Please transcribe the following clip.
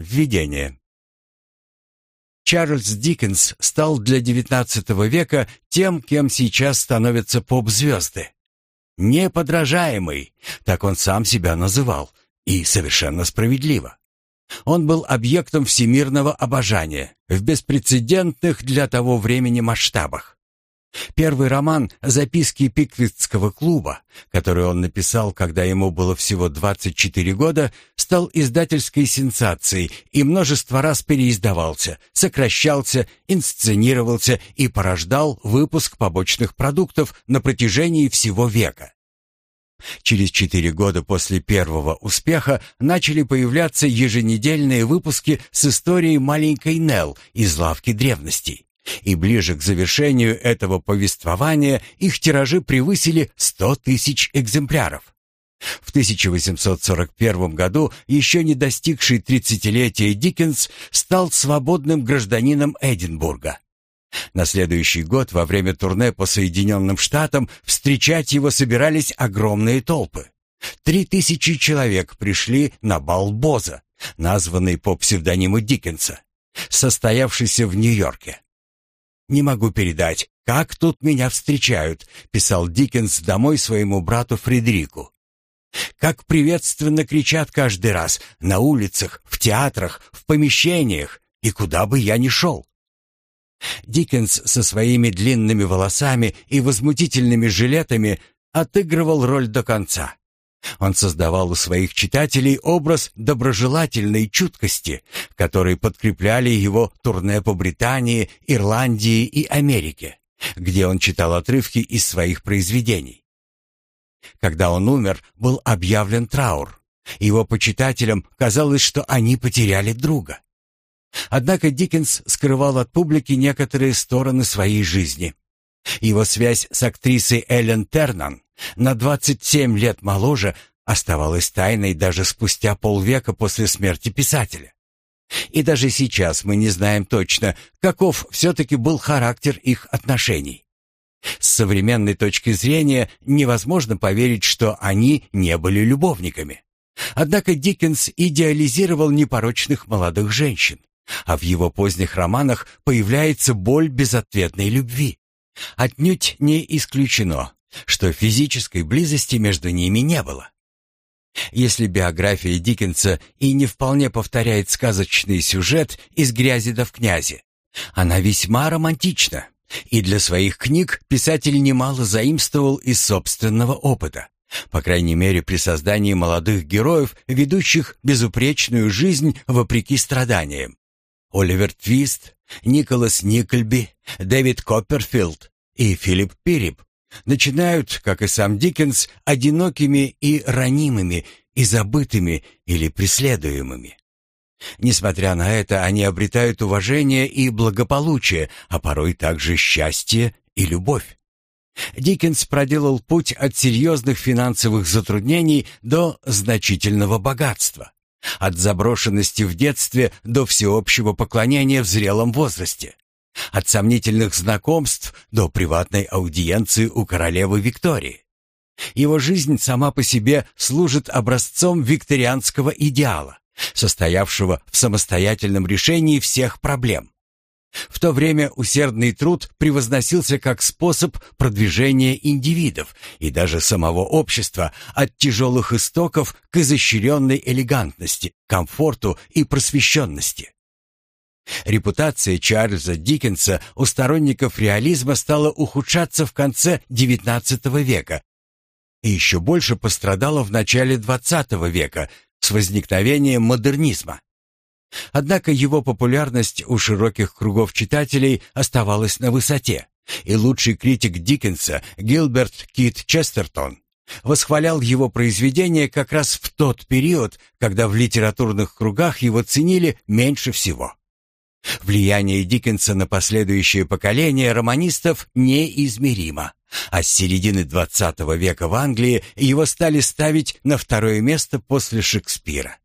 Введение. Чарльз Диккенс стал для XIX века тем, кем сейчас становятся поп-звезды. Неподражаемый, так он сам себя называл, и совершенно справедливо. Он был объектом всемирного обожания в беспрецедентных для того времени масштабах. Первый роман «Записки Пиквитского клуба», который он написал, когда ему было всего 24 года, стал издательской сенсацией и множество раз переиздавался, сокращался, инсценировался и порождал выпуск побочных продуктов на протяжении всего века. Через четыре года после первого успеха начали появляться еженедельные выпуски с историей маленькой Нелл из лавки древностей. И ближе к завершению этого повествования их тиражи превысили 100 тысяч экземпляров. В 1841 году еще не достигший тридцатилетия Диккенс стал свободным гражданином Эдинбурга. На следующий год во время турне по Соединенным Штатам встречать его собирались огромные толпы. Три тысячи человек пришли на бал Боза, названный по псевдониму Диккенса, состоявшийся в Нью-Йорке. «Не могу передать, как тут меня встречают», — писал Диккенс домой своему брату Фредерику. «Как приветственно кричат каждый раз на улицах, в театрах, в помещениях и куда бы я ни шел». Диккенс со своими длинными волосами и возмутительными жилетами отыгрывал роль до конца. Он создавал у своих читателей образ доброжелательной чуткости, который подкрепляли его турне по Британии, Ирландии и Америке, где он читал отрывки из своих произведений. Когда он умер, был объявлен траур. Его почитателям казалось, что они потеряли друга. Однако Диккенс скрывал от публики некоторые стороны своей жизни. Его связь с актрисой Эллен Тернан, на 27 лет моложе, оставалась тайной даже спустя полвека после смерти писателя. И даже сейчас мы не знаем точно, каков все-таки был характер их отношений. С современной точки зрения невозможно поверить, что они не были любовниками. Однако Диккенс идеализировал непорочных молодых женщин а в его поздних романах появляется боль безответной любви. Отнюдь не исключено, что физической близости между ними не было. Если биография Диккенса и не вполне повторяет сказочный сюжет «Из грязи да в князи», она весьма романтична, и для своих книг писатель немало заимствовал из собственного опыта. По крайней мере, при создании молодых героев, ведущих безупречную жизнь вопреки страданиям. Оливер Твист, Николас Никольби, Дэвид Копперфилд и Филипп Пирип начинают, как и сам Диккенс, одинокими и ранимыми, и забытыми или преследуемыми. Несмотря на это, они обретают уважение и благополучие, а порой также счастье и любовь. Диккенс проделал путь от серьезных финансовых затруднений до значительного богатства. От заброшенности в детстве до всеобщего поклонения в зрелом возрасте. От сомнительных знакомств до приватной аудиенции у королевы Виктории. Его жизнь сама по себе служит образцом викторианского идеала, состоявшего в самостоятельном решении всех проблем. В то время усердный труд превозносился как способ продвижения индивидов и даже самого общества от тяжелых истоков к изощренной элегантности, комфорту и просвещенности. Репутация Чарльза Диккенса у сторонников реализма стала ухудшаться в конце XIX века и еще больше пострадала в начале XX века с возникновением модернизма. Однако его популярность у широких кругов читателей оставалась на высоте, и лучший критик Диккенса Гилберт Кит Честертон восхвалял его произведения как раз в тот период, когда в литературных кругах его ценили меньше всего. Влияние Диккенса на последующее поколение романистов неизмеримо, а с середины XX века в Англии его стали ставить на второе место после Шекспира.